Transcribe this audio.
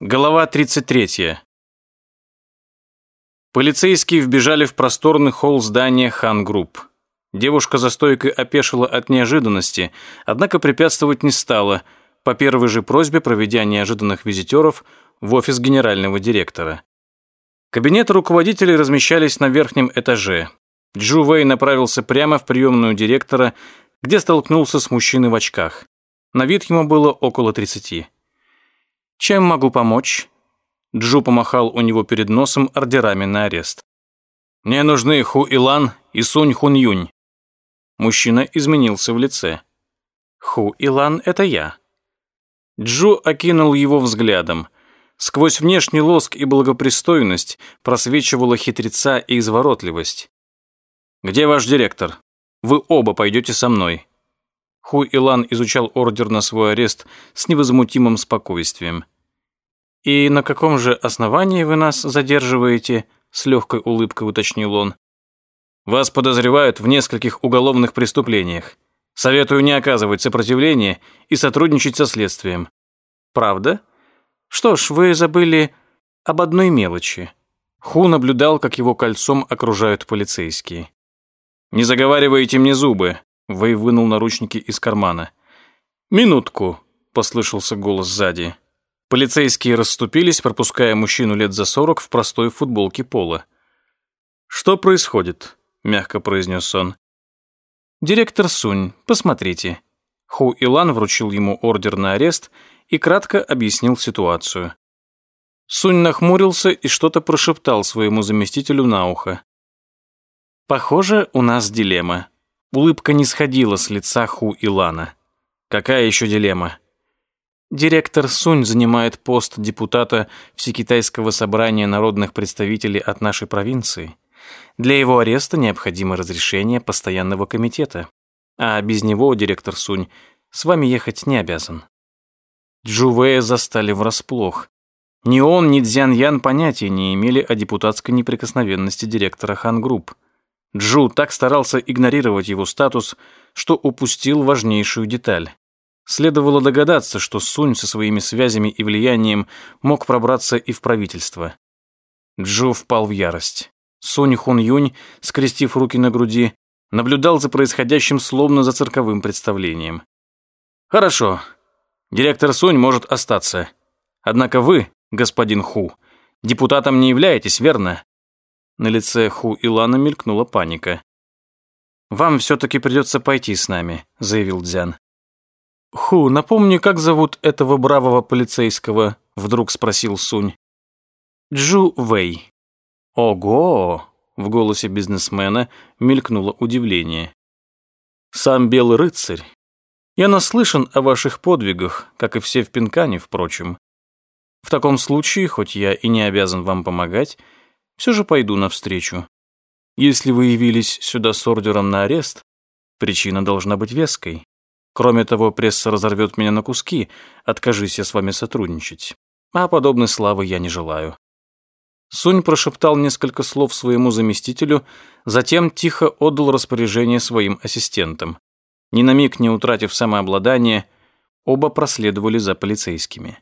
Глава 33. Полицейские вбежали в просторный холл здания Хан Групп. Девушка за стойкой опешила от неожиданности, однако препятствовать не стала, по первой же просьбе проведя неожиданных визитеров в офис генерального директора. Кабинеты руководителей размещались на верхнем этаже. Джу Вэй направился прямо в приемную директора, где столкнулся с мужчиной в очках. На вид ему было около 30. «Чем могу помочь?» Джу помахал у него перед носом ордерами на арест. «Мне нужны Ху Илан и Сунь Хун Юнь». Мужчина изменился в лице. «Ху Илан — это я». Джу окинул его взглядом. Сквозь внешний лоск и благопристойность просвечивала хитреца и изворотливость. «Где ваш директор? Вы оба пойдете со мной». Ху Илан изучал ордер на свой арест с невозмутимым спокойствием. «И на каком же основании вы нас задерживаете?» с легкой улыбкой уточнил он. «Вас подозревают в нескольких уголовных преступлениях. Советую не оказывать сопротивления и сотрудничать со следствием». «Правда? Что ж, вы забыли об одной мелочи». Ху наблюдал, как его кольцом окружают полицейские. «Не заговаривайте мне зубы», Вэй вынул наручники из кармана. «Минутку», — послышался голос сзади. Полицейские расступились, пропуская мужчину лет за сорок в простой футболке пола. «Что происходит?» — мягко произнес он. «Директор Сунь, посмотрите». Ху Илан вручил ему ордер на арест и кратко объяснил ситуацию. Сунь нахмурился и что-то прошептал своему заместителю на ухо. «Похоже, у нас дилемма», Улыбка не сходила с лица Ху Илана. Какая еще дилемма? Директор Сунь занимает пост депутата Всекитайского собрания народных представителей от нашей провинции. Для его ареста необходимо разрешение постоянного комитета. А без него директор Сунь с вами ехать не обязан. Джувея застали врасплох. Ни он, ни Цзян Ян понятия не имели о депутатской неприкосновенности директора Хан Групп. Джу так старался игнорировать его статус, что упустил важнейшую деталь. Следовало догадаться, что Сунь со своими связями и влиянием мог пробраться и в правительство. Джу впал в ярость. Сунь Хун Юнь, скрестив руки на груди, наблюдал за происходящим словно за цирковым представлением. «Хорошо. Директор Сунь может остаться. Однако вы, господин Ху, депутатом не являетесь, верно? На лице Ху Илана мелькнула паника. «Вам все-таки придется пойти с нами», — заявил Дзян. «Ху, напомни, как зовут этого бравого полицейского?» — вдруг спросил Сунь. «Джу Вэй». «Ого!» — в голосе бизнесмена мелькнуло удивление. «Сам Белый Рыцарь. Я наслышан о ваших подвигах, как и все в Пинкане, впрочем. В таком случае, хоть я и не обязан вам помогать, все же пойду навстречу. Если вы явились сюда с ордером на арест, причина должна быть веской. Кроме того, пресса разорвет меня на куски, откажись я с вами сотрудничать. А подобной славы я не желаю». Сунь прошептал несколько слов своему заместителю, затем тихо отдал распоряжение своим ассистентам. Ни на миг не утратив самообладание, оба проследовали за полицейскими.